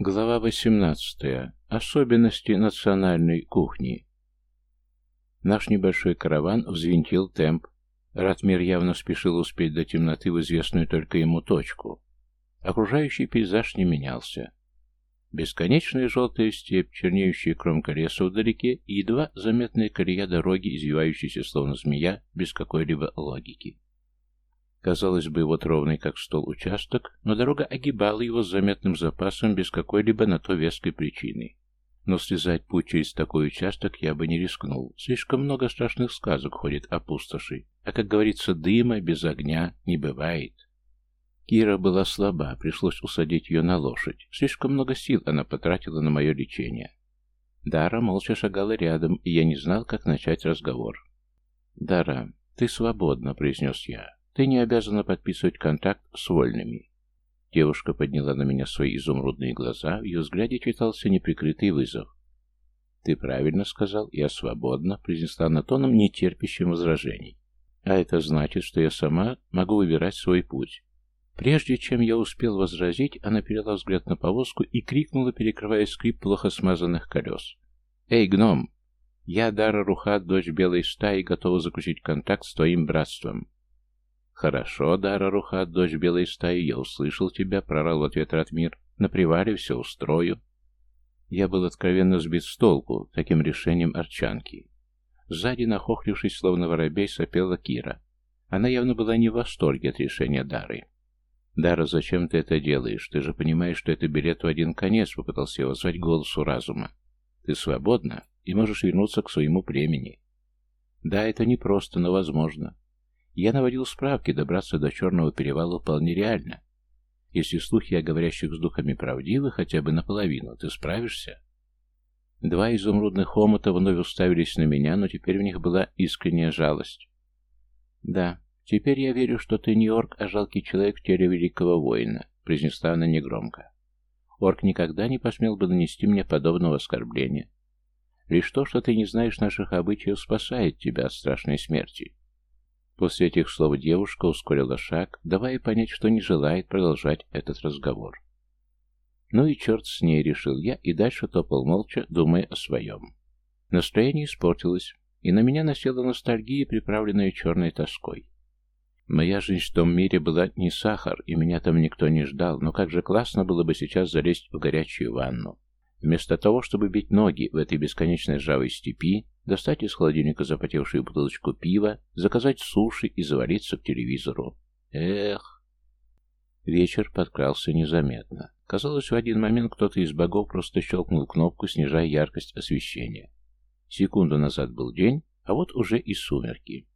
Глава 18. Особенности национальной кухни. Наш небольшой караван взвинтил темп. Ратмир явно спешил успеть до темноты в известную только ему точку. Окружающий пейзаж не менялся. Бесконечная желтая степь, чернеющая кромка леса вдалеке и едва заметная колея дороги, извивающаяся словно змея, без какой-либо логики. Казалось бы, вот ровный как стол участок, но дорога огибала его с заметным запасом без какой-либо на то веской причины. Но слезать путь через такой участок я бы не рискнул. Слишком много страшных сказок ходит о пустоши, а, как говорится, дыма без огня не бывает. Кира была слаба, пришлось усадить ее на лошадь. Слишком много сил она потратила на мое лечение. Дара молча шагала рядом, и я не знал, как начать разговор. «Дара, ты свободна», — произнес я. Ты не обязана подписывать контракт с вольными. Девушка подняла на меня свои изумрудные глаза, в ее взгляде читался неприкрытый вызов. «Ты правильно сказал, я свободна», — произнесла она тоном, не терпящим возражений. «А это значит, что я сама могу выбирать свой путь». Прежде чем я успел возразить, она перела взгляд на повозку и крикнула, перекрывая скрип плохо смазанных колес. «Эй, гном! Я, Дара Рухат, дочь Белой Стаи, готова заключить контакт с твоим братством. «Хорошо, Дара Рухат, дочь белой стаи, я услышал тебя», — прорал в ответ Ратмир. «На привале все устрою». Я был откровенно сбит с толку таким решением арчанки. Сзади, нахохлившись, словно воробей, сопела Кира. Она явно была не в восторге от решения Дары. «Дара, зачем ты это делаешь? Ты же понимаешь, что это билет в один конец», — попытался его звать голосу разума. «Ты свободна и можешь вернуться к своему племени». «Да, это непросто, но возможно. Я наводил справки, добраться до Черного перевала вполне реально. Если слухи о говорящих с духами правдивы хотя бы наполовину, ты справишься? Два изумрудных омута вновь уставились на меня, но теперь в них была искренняя жалость. «Да, теперь я верю, что ты не орк, а жалкий человек в теле великого воина», — произнесла она негромко. «Орк никогда не посмел бы нанести мне подобного оскорбления. Лишь то, что ты не знаешь наших обычаев, спасает тебя от страшной смерти. После этих слов девушка ускорила шаг, давая понять, что не желает продолжать этот разговор. Ну и черт с ней, решил я, и дальше топал молча, думая о своем. Настроение испортилось, и на меня насела ностальгия, приправленная черной тоской. Моя жизнь в том мире была не сахар, и меня там никто не ждал, но как же классно было бы сейчас залезть в горячую ванну. Вместо того, чтобы бить ноги в этой бесконечной ржавой степи, достать из холодильника запотевшую бутылочку пива, заказать суши и завалиться к телевизору. Эх! Вечер подкрался незаметно. Казалось, в один момент кто-то из богов просто щелкнул кнопку, снижая яркость освещения. Секунду назад был день, а вот уже и сумерки.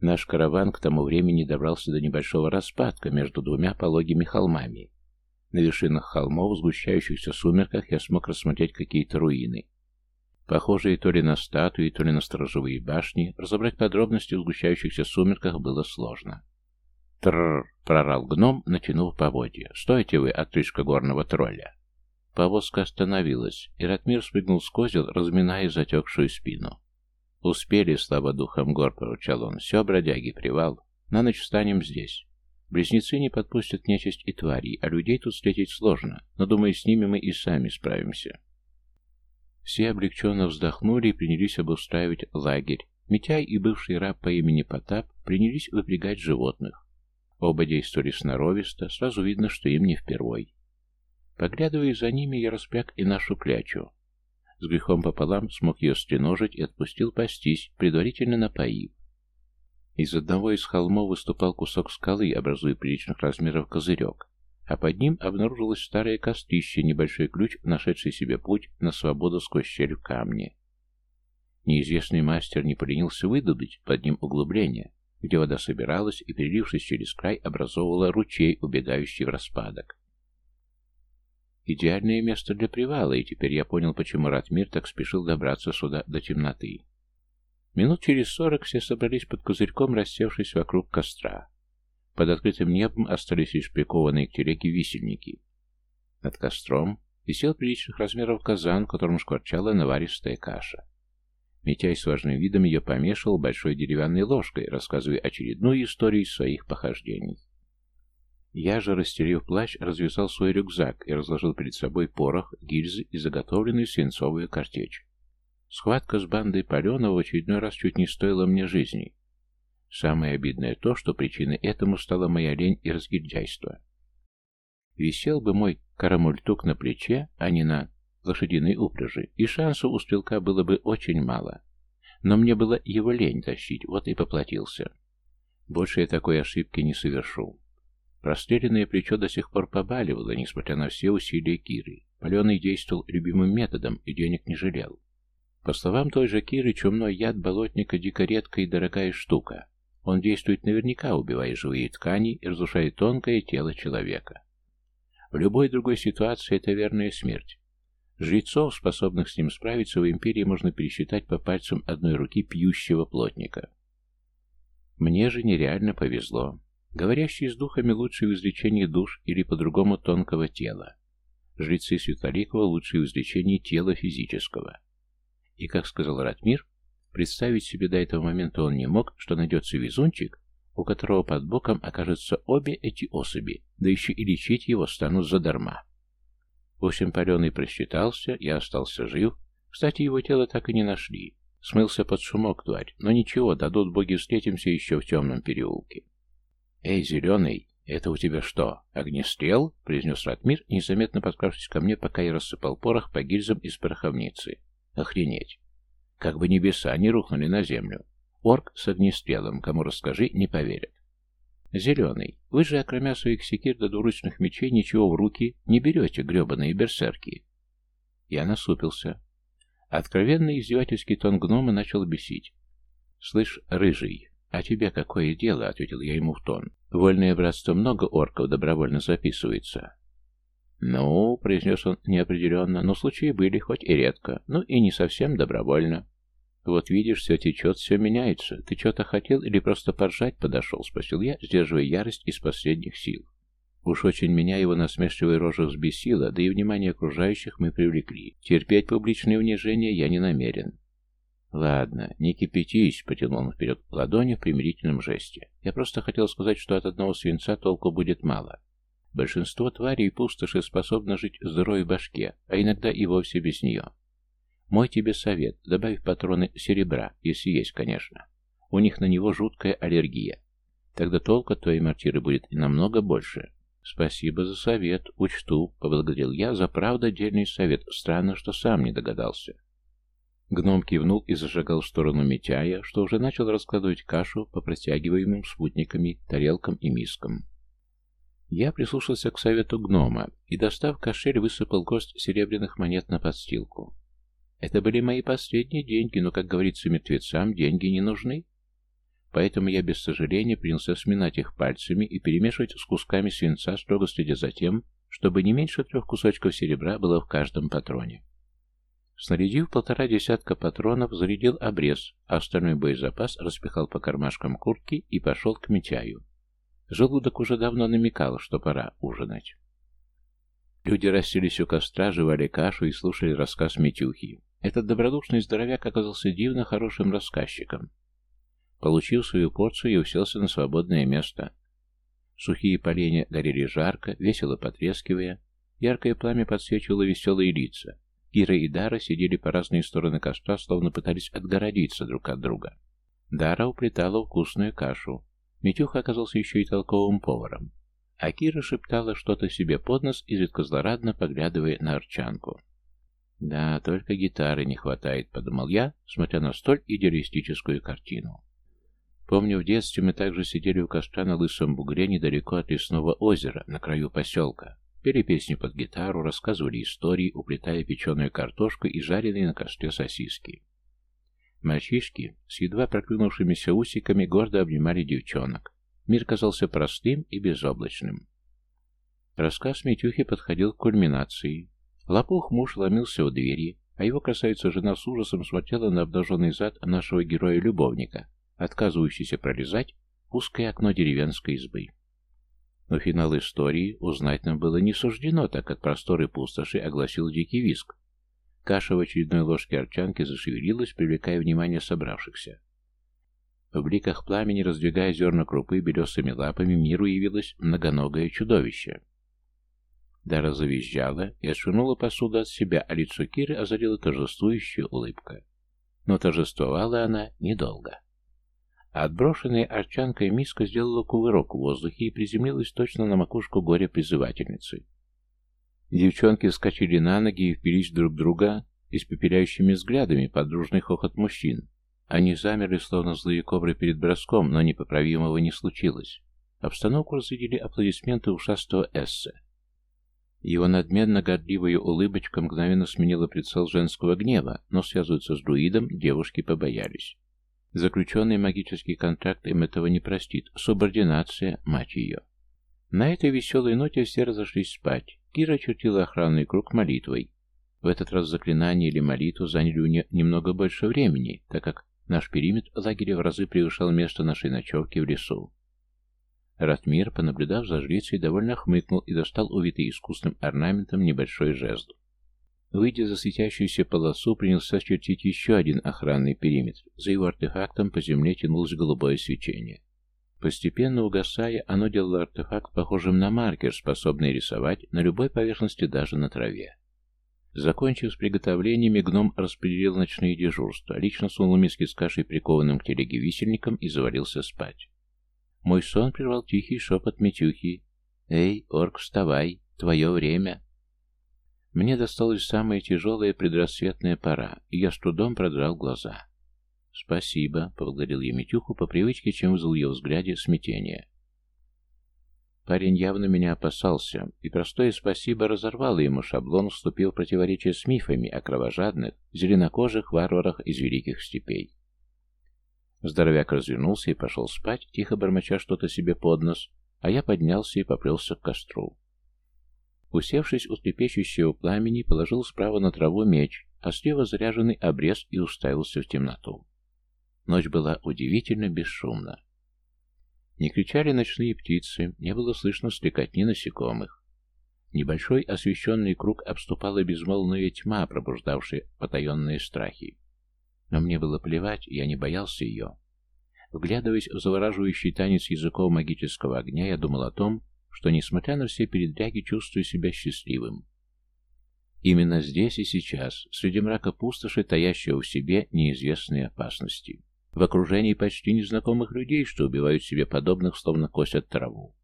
Наш караван к тому времени добрался до небольшого распадка между двумя пологими холмами. На вершинах холмов, в сгущающихся сумерках, я смог рассмотреть какие-то руины. Похожие то ли на статуи, то ли на сторожевые башни, разобрать подробности в сгущающихся сумерках было сложно. «Трррр!» — прорал гном, натянув поводья. «Стойте вы, отрыжка горного тролля!» Повозка остановилась, и Ратмир спрыгнул с козел, разминая затекшую спину. «Успели, слава духом гор!» — поручал он. «Все, бродяги, привал. На ночь встанем здесь. Близнецы не подпустят нечисть и тварей, а людей тут встретить сложно, но, думаю, с ними мы и сами справимся». Все облегченно вздохнули и принялись обустраивать лагерь. Митяй и бывший раб по имени Потап принялись выпрягать животных. Оба действовали сноровисто, сразу видно, что им не впервой. Поглядывая за ними, я распряг и нашу клячу. С грехом пополам смог ее стреножить и отпустил пастись, предварительно напоив. Из одного из холмов выступал кусок скалы, образуя приличных размеров козырек а под ним обнаружилось старое кострище, небольшой ключ, нашедший себе путь на свободу сквозь щель в камне. Неизвестный мастер не поленился выдобыть под ним углубление, где вода собиралась и, перелившись через край, образовывала ручей, убегающий в распадок. Идеальное место для привала, и теперь я понял, почему Ратмир так спешил добраться сюда до темноты. Минут через сорок все собрались под козырьком, рассевшись вокруг костра. Под открытым небом остались лишь прикованные к телеге висельники. Над костром висел приличных размеров казан, в котором шкварчала наваристая каша. Митяй с важным видом ее помешивал большой деревянной ложкой, рассказывая очередную историю своих похождений. Я же, растерев плащ, развязал свой рюкзак и разложил перед собой порох, гильзы и заготовленную свинцовую картечь. Схватка с бандой Паленова в очередной раз чуть не стоила мне жизни. Самое обидное то, что причиной этому стала моя лень и разгильдяйство. Висел бы мой карамультук на плече, а не на лошадиной упряжи, и шансов у стрелка было бы очень мало. Но мне было его лень тащить, вот и поплатился. Больше я такой ошибки не совершу. Простреленное плечо до сих пор побаливало, несмотря на все усилия Киры. Паленый действовал любимым методом и денег не жалел. По словам той же Киры, чумной яд болотника дико редкая и дорогая штука. Он действует наверняка, убивая живые ткани и разрушая тонкое тело человека. В любой другой ситуации это верная смерть. Жрецов, способных с ним справиться, в империи можно пересчитать по пальцам одной руки пьющего плотника. Мне же нереально повезло. Говорящие с духами лучшие в излечении душ или по-другому тонкого тела. Жрецы Светлоликова лучшие в излечении тела физического. И, как сказал Ратмир, представить себе до этого момента он не мог, что найдется везунчик, у которого под боком окажутся обе эти особи, да еще и лечить его станут задарма. В общем, Паленый просчитался, я остался жив. Кстати, его тело так и не нашли. Смылся под шумок, тварь. Но ничего, дадут боги, встретимся еще в темном переулке. «Эй, зеленый, это у тебя что, огнестрел?» — произнес Ратмир, незаметно подкравшись ко мне, пока я рассыпал порох по гильзам из пороховницы. «Охренеть! Как бы небеса не рухнули на землю. Орк с огнестрелом, кому расскажи, не поверят. Зеленый, вы же, окромя своих секир до двуручных мечей, ничего в руки не берете, гребаные берсерки. Я насупился. Откровенный издевательский тон гнома начал бесить. «Слышь, рыжий, а тебе какое дело?» — ответил я ему в тон. «Вольное братство много орков добровольно записывается». «Ну», — произнес он неопределенно, — «но случаи были, хоть и редко, ну и не совсем добровольно». «Вот видишь, все течет, все меняется. Ты что-то хотел или просто поржать подошел?» — спросил я, сдерживая ярость из последних сил. Уж очень меня его насмешливая рожа взбесила, да и внимание окружающих мы привлекли. Терпеть публичное унижение я не намерен. «Ладно, не кипятись», — потянул он вперед ладони в примирительном жесте. «Я просто хотел сказать, что от одного свинца толку будет мало. Большинство тварей пустоши способно жить в здоровой башке, а иногда и вовсе без нее. Мой тебе совет, добавь патроны серебра, если есть, конечно. У них на него жуткая аллергия. Тогда толка твоей мортиры будет и намного больше. Спасибо за совет, учту, поблагодарил я за правда отдельный совет. Странно, что сам не догадался. Гном кивнул и зажигал в сторону Митяя, что уже начал раскладывать кашу по протягиваемым спутниками, тарелкам и мискам. Я прислушался к совету гнома и, достав кошель, высыпал горсть серебряных монет на подстилку. Это были мои последние деньги, но, как говорится мертвецам, деньги не нужны. Поэтому я без сожаления принялся сминать их пальцами и перемешивать с кусками свинца, строго следя за тем, чтобы не меньше трех кусочков серебра было в каждом патроне. Снарядив полтора десятка патронов, зарядил обрез, а остальной боезапас распихал по кармашкам куртки и пошел к Митяю. Желудок уже давно намекал, что пора ужинать. Люди расселись у костра, жевали кашу и слушали рассказ Митюхи. Этот добродушный здоровяк оказался дивно хорошим рассказчиком. Получил свою порцию и уселся на свободное место. Сухие поленья горели жарко, весело потрескивая. Яркое пламя подсвечивало веселые лица. Кира и Дара сидели по разные стороны костра, словно пытались отгородиться друг от друга. Дара уплетала вкусную кашу. Митюха оказался еще и толковым поваром. А Кира шептала что-то себе под нос, изредка злорадно поглядывая на Арчанку. «Да, только гитары не хватает», — подумал я, смотря на столь идеалистическую картину. Помню, в детстве мы также сидели у костра на лысом бугре недалеко от лесного озера, на краю поселка. Пели песни под гитару, рассказывали истории, уплетая печеную картошку и жареные на костре сосиски. Мальчишки с едва проклюнувшимися усиками гордо обнимали девчонок. Мир казался простым и безоблачным. Рассказ Митюхи подходил к кульминации. Лопух муж ломился в двери, а его красавица-жена с ужасом смотрела на обнаженный зад нашего героя-любовника, отказывающийся пролезать в узкое окно деревенской избы. Но финал истории узнать нам было не суждено, так как просторы пустоши огласил дикий виск. Каша в очередной ложке арчанки зашевелилась, привлекая внимание собравшихся. В бликах пламени, раздвигая зерна крупы белесыми лапами, миру явилось многоногое чудовище. Дара завизжала и отшвырнула посуду от себя, а лицо Киры озарила торжествующая улыбка. Но торжествовала она недолго. отброшенная арчанкой миска сделала кувырок в воздухе и приземлилась точно на макушку горе-призывательницы. Девчонки вскочили на ноги и впились друг друга испепеляющими взглядами под дружный хохот мужчин. Они замерли, словно злые кобры перед броском, но непоправимого не случилось. Обстановку разрядили аплодисменты ушастого Эссе. Его надменно-гордливая улыбочка мгновенно сменила прицел женского гнева, но связываться с друидом девушки побоялись. Заключенный магический контракт им этого не простит. Субординация, мать ее. На этой веселой ноте все разошлись спать. Кира чертила охранный круг молитвой. В этот раз заклинание или молитву заняли у нее немного больше времени, так как наш периметр лагеря в разы превышал место нашей ночевки в лесу. Ратмир, понаблюдав за жрицей, довольно хмыкнул и достал увитый искусным орнаментом небольшой жезл. Выйдя за светящуюся полосу, принялся чертить еще один охранный периметр. За его артефактом по земле тянулось голубое свечение. Постепенно угасая, оно делало артефакт похожим на маркер, способный рисовать на любой поверхности, даже на траве. Закончив с приготовлениями, гном распределил ночные дежурства, лично сунул миски с кашей, прикованным к телеге висельником, и завалился спать. Мой сон прервал тихий шепот Митюхи. «Эй, орк, вставай! Твое время!» Мне досталась самая тяжелая предрассветная пора, и я с трудом продрал глаза. «Спасибо», — поблагодарил я Митюху по привычке, чем вызвал ее взгляде смятение. Парень явно меня опасался, и простое спасибо разорвало ему шаблон, вступив в противоречие с мифами о кровожадных, зеленокожих варварах из великих степей. Здоровяк развернулся и пошел спать, тихо бормоча что-то себе под нос, а я поднялся и поплелся к костру. Усевшись у трепещущего пламени, положил справа на траву меч, а слева заряженный обрез и уставился в темноту. Ночь была удивительно бесшумна. Не кричали ночные птицы, не было слышно стрекотни насекомых. Небольшой освещенный круг обступала безмолвная тьма, пробуждавшая потаенные страхи. Но мне было плевать, я не боялся ее. Вглядываясь в завораживающий танец языков магического огня, я думал о том, что, несмотря на все передряги, чувствую себя счастливым. Именно здесь и сейчас, среди мрака пустоши, таящего в себе неизвестные опасности в окружении почти незнакомых людей, что убивают себе подобных, словно косят траву.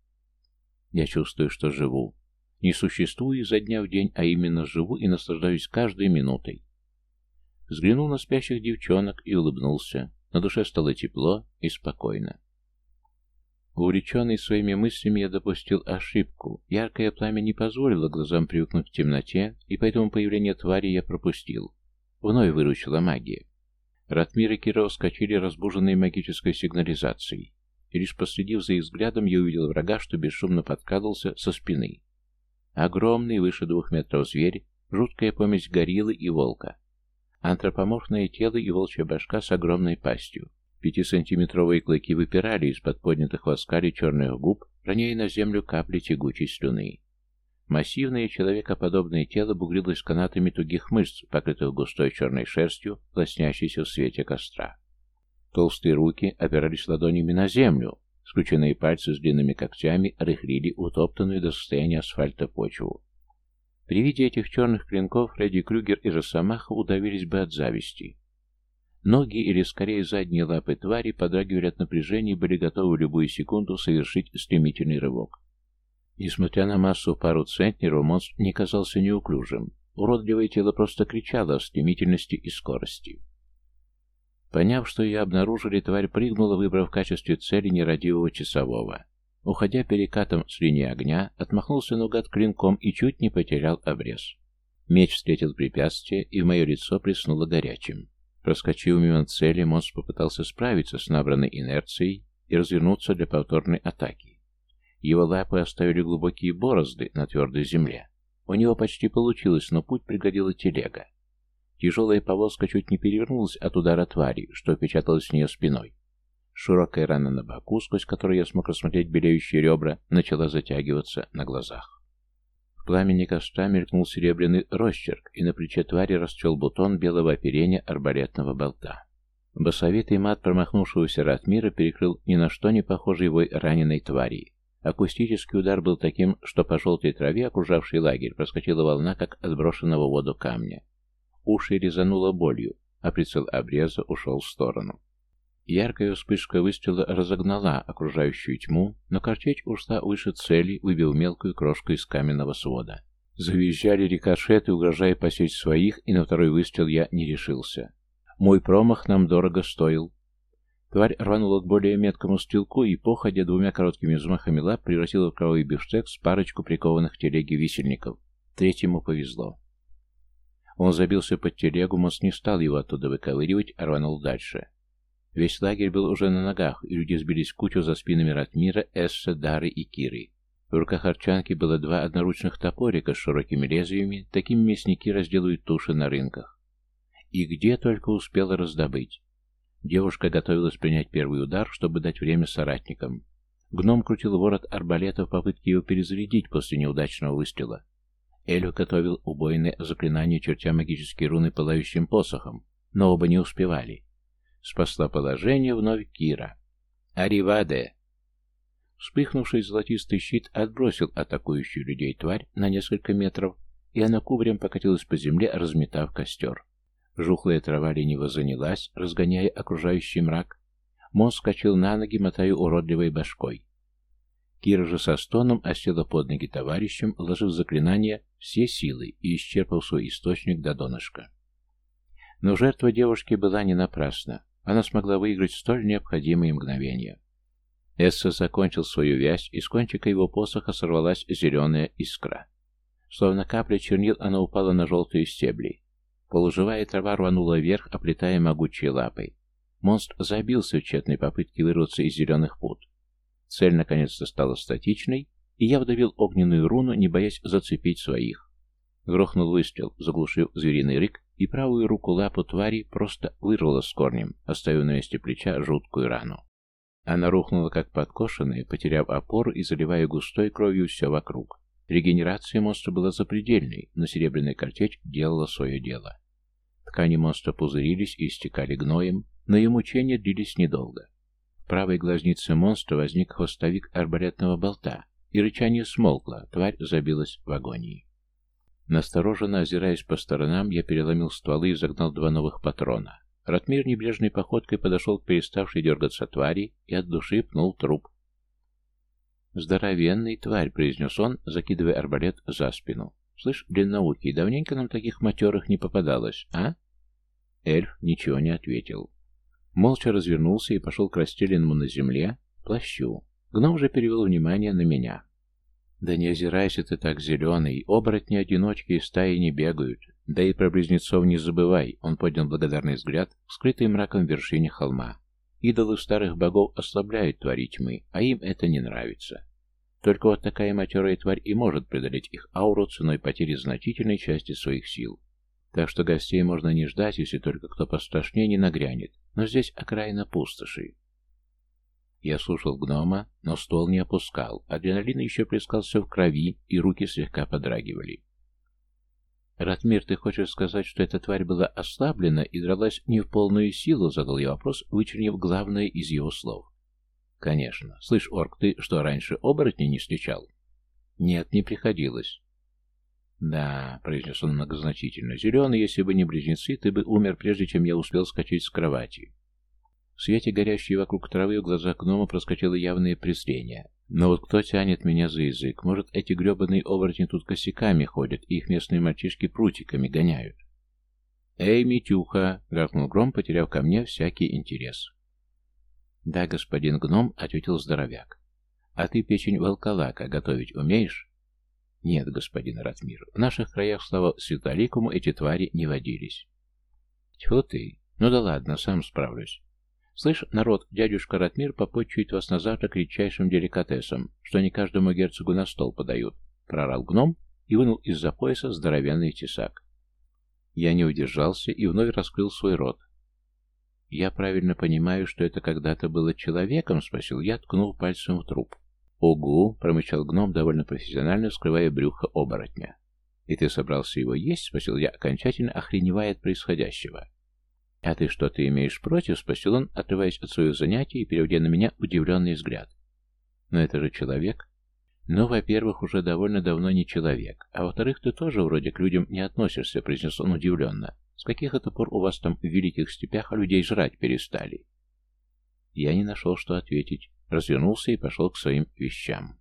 Я чувствую, что живу. Не существую изо дня в день, а именно живу и наслаждаюсь каждой минутой. Взглянул на спящих девчонок и улыбнулся. На душе стало тепло и спокойно. Увлеченный своими мыслями, я допустил ошибку. Яркое пламя не позволило глазам привыкнуть к темноте, и поэтому появление твари я пропустил. Вновь выручила магия. Ратмир и Кира вскочили, разбуженные магической сигнализацией. И лишь последив за их взглядом, я увидел врага, что бесшумно подкрадывался со спины. Огромный, выше двух метров зверь, жуткая помесь гориллы и волка. Антропоморфное тело и волчья башка с огромной пастью. Пятисантиметровые клыки выпирали из-под поднятых в оскале черных губ, роняя на землю капли тягучей слюны. Массивное человекоподобное тело бугрилось канатами тугих мышц, покрытых густой черной шерстью, лоснящейся в свете костра. Толстые руки опирались ладонями на землю, скрученные пальцы с длинными когтями рыхлили утоптанную до состояния асфальта почву. При виде этих черных клинков Фредди Крюгер и Росомаха удавились бы от зависти. Ноги, или скорее задние лапы твари, подрагивали от напряжения и были готовы в любую секунду совершить стремительный рывок. Несмотря на массу пару центнеров, монстр не казался неуклюжим. Уродливое тело просто кричало о стремительности и скорости. Поняв, что ее обнаружили, тварь прыгнула, выбрав в качестве цели нерадивого часового. Уходя перекатом с линии огня, отмахнулся наугад клинком и чуть не потерял обрез. Меч встретил препятствие, и в мое лицо приснуло горячим. Проскочив мимо цели, монстр попытался справиться с набранной инерцией и развернуться для повторной атаки. Его лапы оставили глубокие борозды на твердой земле. У него почти получилось, но путь пригодила телега. Тяжелая повозка чуть не перевернулась от удара твари, что впечаталось в нее спиной. Широкая рана на боку, сквозь которую я смог рассмотреть белеющие ребра, начала затягиваться на глазах. В пламени костра мелькнул серебряный росчерк, и на плече твари расцвел бутон белого оперения арбалетного болта. Басовитый мат промахнувшегося Ратмира перекрыл ни на что не похожий вой раненой твари. Акустический удар был таким, что по желтой траве, окружавшей лагерь, проскочила волна, как отброшенного в воду камня. Уши резануло болью, а прицел обреза ушел в сторону. Яркая вспышка выстрела разогнала окружающую тьму, но картечь ушла выше цели, выбив мелкую крошку из каменного свода. Завизжали рикошеты, угрожая посечь своих, и на второй выстрел я не решился. Мой промах нам дорого стоил. Тварь рванула к более меткому стрелку и, походя двумя короткими взмахами лап, превратила в кровавый бифштекс парочку прикованных к телеге висельников. Третьему повезло. Он забился под телегу, мост не стал его оттуда выковыривать, а рванул дальше. Весь лагерь был уже на ногах, и люди сбились в кучу за спинами Ратмира, Эсса, Дары и Киры. В руках арчанки было два одноручных топорика с широкими лезвиями, такими мясники разделывают туши на рынках. И где только успела раздобыть. Девушка готовилась принять первый удар, чтобы дать время соратникам. Гном крутил ворот арбалета в попытке его перезарядить после неудачного выстрела. Элю готовил убойное заклинание, чертя магические руны пылающим посохом, но оба не успевали. Спасла положение вновь Кира. «Ариваде!» Вспыхнувший золотистый щит отбросил атакующую людей тварь на несколько метров, и она кубрем покатилась по земле, разметав костер. Жухлая трава лениво занялась, разгоняя окружающий мрак. Мозг скачал на ноги, мотая уродливой башкой. Кира же со стоном осела под ноги товарищем, вложив заклинание все силы и исчерпал свой источник до донышка. Но жертва девушки была не напрасна. Она смогла выиграть столь необходимые мгновения. Эсса закончил свою вязь, и с кончика его посоха сорвалась зеленая искра. Словно капля чернил, она упала на желтые стебли. Полуживая трава рванула вверх, оплетая могучей лапой. Монстр забился в тщетной попытке вырваться из зеленых пут. Цель наконец-то стала статичной, и я вдавил огненную руну, не боясь зацепить своих. Грохнул выстрел, заглушив звериный рык, и правую руку лапу твари просто вырвало с корнем, оставив на месте плеча жуткую рану. Она рухнула как подкошенная, потеряв опору и заливая густой кровью все вокруг. Регенерация монстра была запредельной, но серебряная картечь делала свое дело. Ткани монстра пузырились и истекали гноем, но ее мучения длились недолго. В правой глазнице монстра возник хвостовик арбалетного болта, и рычание смолкло, тварь забилась в агонии. Настороженно озираясь по сторонам, я переломил стволы и загнал два новых патрона. Ратмир небрежной походкой подошел к переставшей дергаться твари и от души пнул труп. «Здоровенный тварь», — произнес он, закидывая арбалет за спину. «Слышь, длинноухий, давненько нам таких матерых не попадалось, а?» Эльф ничего не ответил. Молча развернулся и пошел к расстеленному на земле плащу. Гном же перевел внимание на меня. «Да не озирайся ты так, зеленый, оборотни-одиночки из стаи не бегают. Да и про близнецов не забывай», — он поднял благодарный взгляд, скрытый мраком в вершине холма. «Идолы старых богов ослабляют твари тьмы, а им это не нравится. Только вот такая матерая тварь и может преодолеть их ауру ценой потери значительной части своих сил. Так что гостей можно не ждать, если только кто пострашнее не нагрянет, но здесь окраина пустоши. Я слушал гнома, но ствол не опускал. Адреналин еще плескался в крови, и руки слегка подрагивали. «Ратмир, ты хочешь сказать, что эта тварь была ослаблена и дралась не в полную силу?» — задал я вопрос, вычернив главное из его слов. «Конечно. Слышь, орк, ты что, раньше оборотней не встречал?» «Нет, не приходилось». «Да», — произнес он многозначительно, — «зеленый, если бы не близнецы, ты бы умер, прежде чем я успел скачать с кровати. В свете горящей вокруг травы в глазах гнома проскочило явное презрение. Но вот кто тянет меня за язык? Может, эти гребаные оборотни тут косяками ходят, и их местные мальчишки прутиками гоняют? «Эй, Митюха!» — гаркнул гром, потеряв ко мне всякий интерес. «Да, господин гном», — ответил здоровяк. «А ты печень волколака готовить умеешь?» «Нет, господин Ратмир, в наших краях, слава Святоликому, эти твари не водились». «Тьфу ты! Ну да ладно, сам справлюсь. «Слышь, народ, дядюшка Ратмир попотчует вас на завтрак редчайшим деликатесом, что не каждому герцогу на стол подают», — прорал гном и вынул из-за пояса здоровенный тесак. Я не удержался и вновь раскрыл свой рот. «Я правильно понимаю, что это когда-то было человеком?» — спросил я, ткнул пальцем в труп. «Угу!» — промычал гном, довольно профессионально скрывая брюхо оборотня. «И ты собрался его есть?» — спросил я, окончательно охреневая от происходящего. «А ты что-то имеешь против?» — спросил он, отрываясь от своего занятия и переводя на меня удивленный взгляд. «Но это же человек». «Ну, во-первых, уже довольно давно не человек, а во-вторых, ты тоже вроде к людям не относишься», — произнес он удивленно. «С каких это пор у вас там в великих степях людей жрать перестали?» Я не нашел, что ответить, развернулся и пошел к своим вещам.